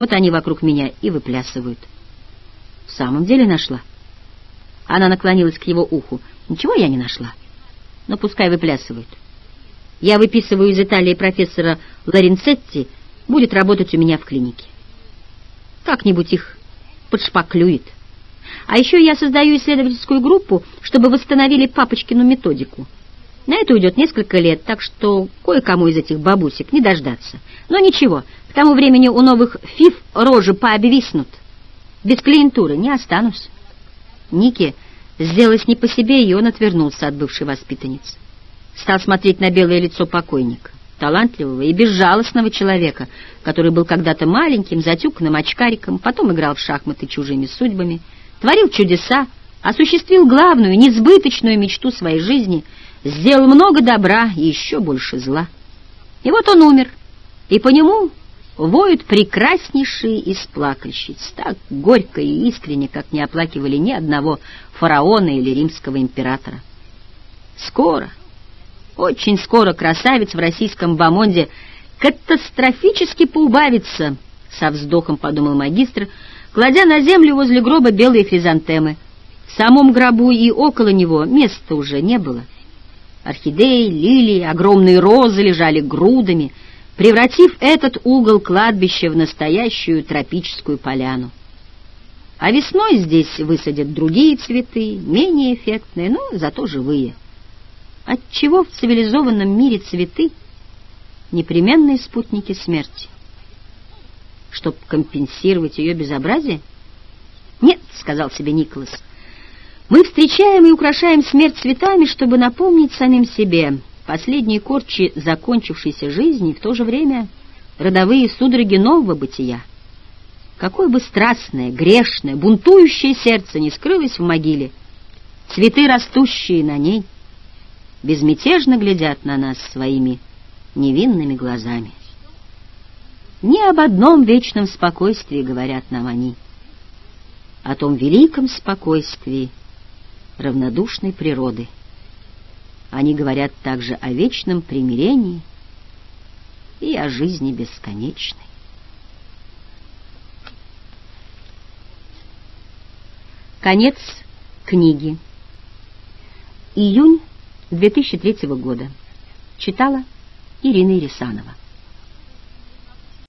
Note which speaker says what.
Speaker 1: Вот они вокруг меня и выплясывают. В самом деле нашла. Она наклонилась к его уху. Ничего я не нашла. Но пускай выплясывают. Я выписываю из Италии профессора Лоренцетти, будет работать у меня в клинике. Как-нибудь их подшпаклюет. А еще я создаю исследовательскую группу, чтобы восстановили папочкину методику. На это уйдет несколько лет, так что кое-кому из этих бабусек не дождаться. Но ничего, к тому времени у новых фиф рожи пообвиснут. Без клиентуры не останусь. Нике сделалось не по себе, и он отвернулся от бывшей воспитанницы. Стал смотреть на белое лицо покойника, талантливого и безжалостного человека, который был когда-то маленьким, затюканным очкариком, потом играл в шахматы чужими судьбами, творил чудеса, осуществил главную, несбыточную мечту своей жизни — сделал много добра и еще больше зла. И вот он умер, и по нему воют прекраснейшие из плакальщиц, так горько и искренне, как не оплакивали ни одного фараона или римского императора. Скоро, очень скоро красавец в российском бомонде катастрофически поубавится, со вздохом подумал магистр, кладя на землю возле гроба белые хризантемы. В самом гробу и около него места уже не было. Орхидеи, лилии, огромные розы лежали грудами, превратив этот угол кладбища в настоящую тропическую поляну. А весной здесь высадят другие цветы, менее эффектные, но зато живые. Отчего в цивилизованном мире цветы — непременные спутники смерти? Чтоб компенсировать ее безобразие? Нет, — сказал себе Николас, — мы встречаем и украшаем смерть цветами, чтобы напомнить самим себе последние корчи закончившейся жизни и в то же время родовые судороги нового бытия. Какое бы страстное, грешное, бунтующее сердце не скрылось в могиле, цветы, растущие на ней, безмятежно глядят на нас своими невинными глазами. Не об одном вечном спокойствии говорят нам они, о том великом спокойствии, равнодушной природы. Они говорят также о вечном примирении и о жизни бесконечной. Конец книги. Июнь 2003 года. Читала Ирина Ирисанова.